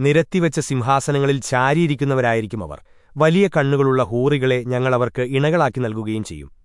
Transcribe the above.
നിരത്തിവച്ച സിംഹാസനങ്ങളിൽ ചാരിയിരിക്കുന്നവരായിരിക്കും അവർ. വലിയ കണ്ണുകളുള്ള ഹൂറികളെ ഞങ്ങളവർക്ക് ഇണകളാക്കി നൽകുകയും ചെയ്യും.